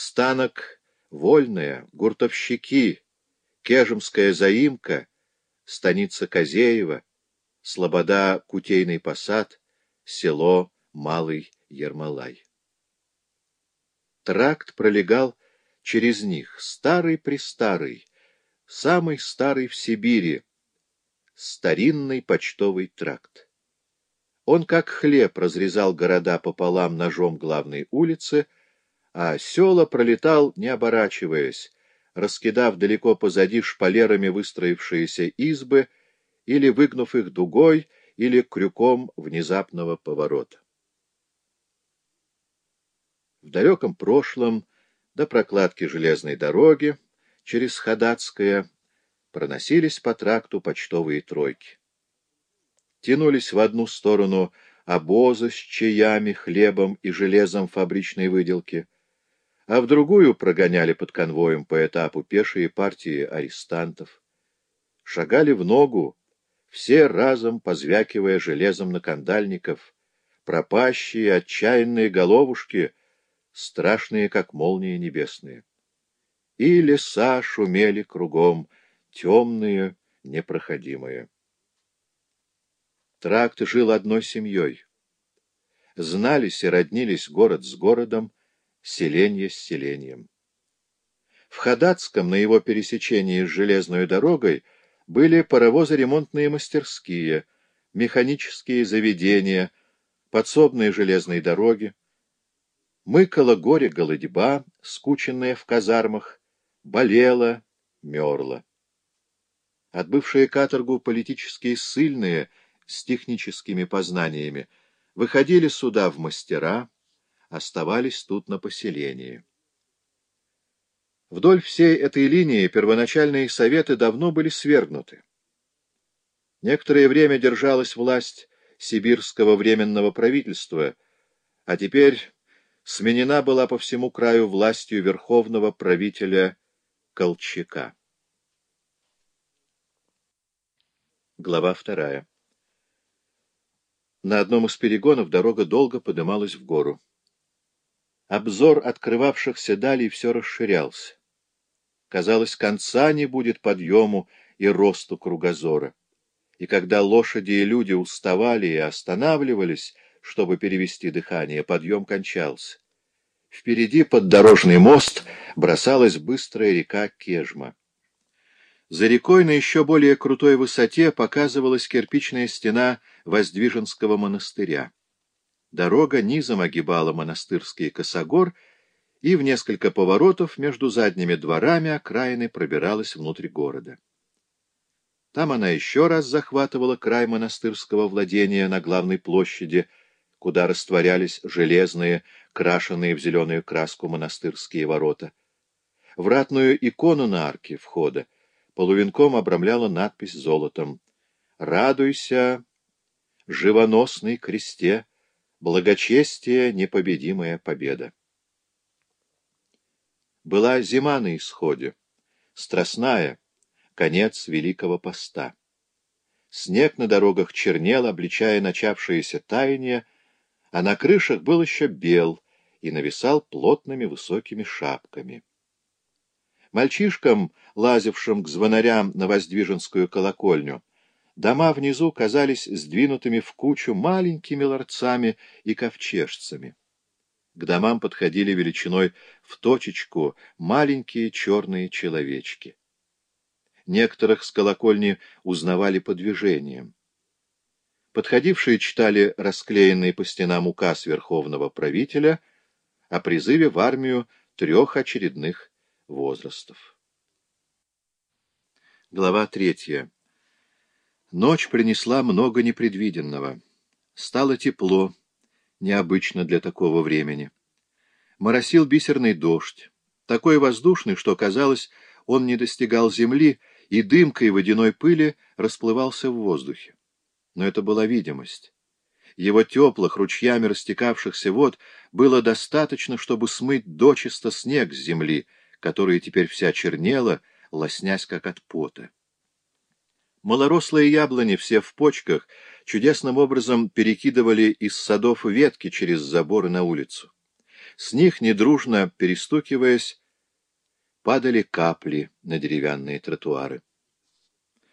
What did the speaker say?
Станок Вольная, Гуртовщики, Кежемская заимка, Станица Козеева, Слобода Кутейный посад, село Малый Ермолай. Тракт пролегал через них, старый-престарый, самый старый в Сибири, старинный почтовый тракт. Он как хлеб разрезал города пополам ножом главной улицы, а села пролетал, не оборачиваясь, раскидав далеко позади шпалерами выстроившиеся избы или выгнув их дугой или крюком внезапного поворота. В далеком прошлом, до прокладки железной дороги, через Ходатское, проносились по тракту почтовые тройки. Тянулись в одну сторону обозы с чаями, хлебом и железом фабричной выделки, а в другую прогоняли под конвоем по этапу пешие партии арестантов. Шагали в ногу, все разом позвякивая железом на кандальников, пропащие отчаянные головушки, страшные, как молнии небесные. И леса шумели кругом, темные, непроходимые. Тракт жил одной семьей. Знались и роднились город с городом, селенье с селением. В Ходатском, на его пересечении с железной дорогой, были паровозо-ремонтные мастерские, механические заведения, подсобные железные дороги. Мыкала горе голодьба, скученная в казармах, болела, мерла. Отбывшие каторгу политические ссыльные с техническими познаниями выходили сюда в мастера, оставались тут на поселении. Вдоль всей этой линии первоначальные советы давно были свергнуты. Некоторое время держалась власть сибирского временного правительства, а теперь сменена была по всему краю властью верховного правителя Колчака. Глава вторая. На одном из перегонов дорога долго подымалась в гору. Обзор открывавшихся далей все расширялся. Казалось, конца не будет подъему и росту кругозора. И когда лошади и люди уставали и останавливались, чтобы перевести дыхание, подъем кончался. Впереди под дорожный мост бросалась быстрая река Кежма. За рекой на еще более крутой высоте показывалась кирпичная стена Воздвиженского монастыря. Дорога низом огибала монастырский косогор, и в несколько поворотов между задними дворами окраины пробиралась внутрь города. Там она еще раз захватывала край монастырского владения на главной площади, куда растворялись железные, крашенные в зеленую краску монастырские ворота. Вратную икону на арке входа полувенком обрамляла надпись золотом «Радуйся, живоносный кресте, благочестие, непобедимая победа». Была зима на исходе, страстная, конец Великого Поста. Снег на дорогах чернел, обличая начавшееся таяние, а на крышах был еще бел и нависал плотными высокими шапками. Мальчишкам, лазившим к звонарям на Воздвиженскую колокольню, дома внизу казались сдвинутыми в кучу маленькими ларцами и ковчежцами. К домам подходили величиной в точечку маленькие черные человечки. Некоторых с колокольни узнавали по движениям. Подходившие читали расклеенный по стенам указ верховного правителя о призыве в армию трех очередных возрастов. Глава третья. Ночь принесла много непредвиденного. Стало тепло, необычно для такого времени. Моросил бисерный дождь, такой воздушный, что, казалось, он не достигал земли, и дымкой водяной пыли расплывался в воздухе. Но это была видимость. Его теплых, ручьями растекавшихся вод было достаточно, чтобы смыть дочисто снег с земли, которая теперь вся чернела, лоснясь как от пота. Малорослые яблони, все в почках, чудесным образом перекидывали из садов ветки через заборы на улицу. С них, недружно перестукиваясь, падали капли на деревянные тротуары.